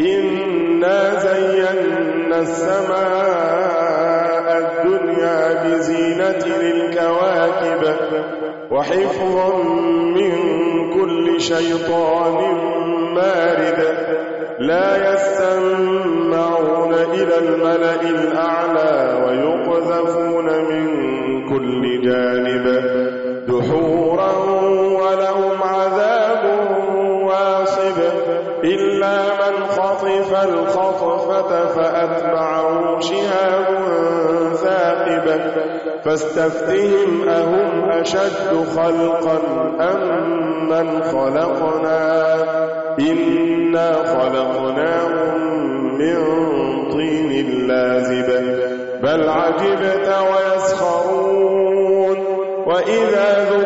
إنا زينا السماء الدنيا بزينة للكواكب وحفظا من كل شيطان مارد لا يستمعون إلى الملأ الأعلى ويقذفون من كل جانب دحورا فالخطفة فأتبعه شهاب ثاقبا فاستفتهم أهم أشد خلقا أم من خلقنا إنا خلقناهم من طين لازبا بل عجبت ويسخرون وإذا ذكروا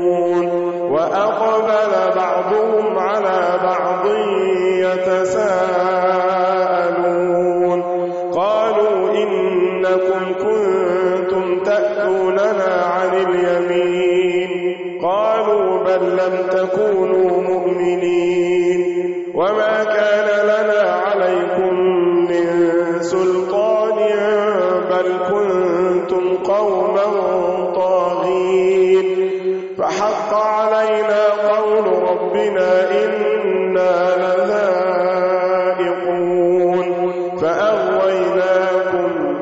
تس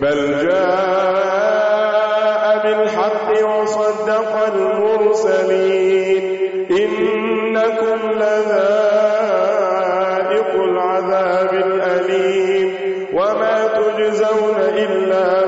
بل جاء بالحق وصدق المرسلين. إنكم لذائق العذاب الأليم. وما تجزون إلا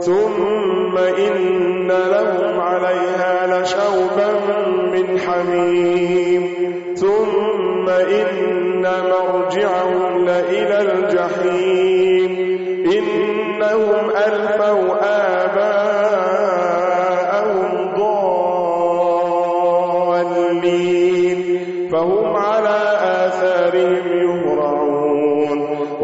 ثم إن لهم عليها لشوبا من حميم. ثم إن مرجعهم لإلى الجحيم. إنهم ألفوا آباءهم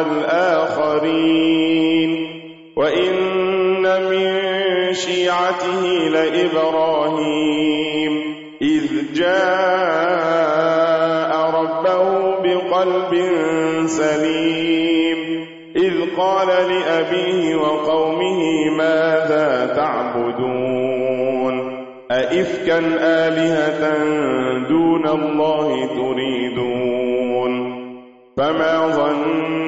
الآخرين. وإن من شيعته لإبراهيم. إذ جاء ربه بقلب سليم. إذ قال لأبيه وقومه ماذا تعبدون؟ أئفكا آلهة دون الله تريدون؟ فما ظن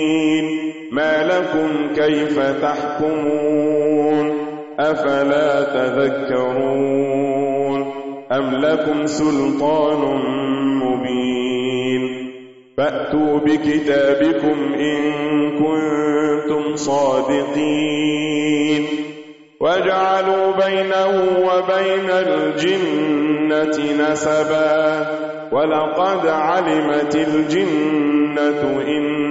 ما لكم كيف تحكمون؟ أفلا تذكرون؟ أم لكم سلطان مبين؟ فأتوا بكتابكم إن كنتم صادقين. واجعلوا بينه وبين الجنة نسبا. ولقد علمت الجنة إن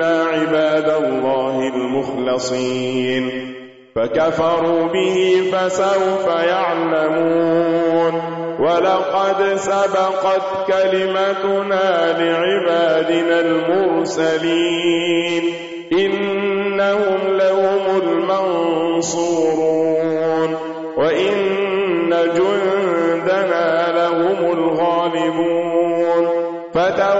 إلا عباد الله المخلصين فكفروا به فسوف يعلمون ولقد سبقت كلمتنا لعبادنا المرسلين إنهم لهم المنصورون وإن جندنا لهم الغالبون فتو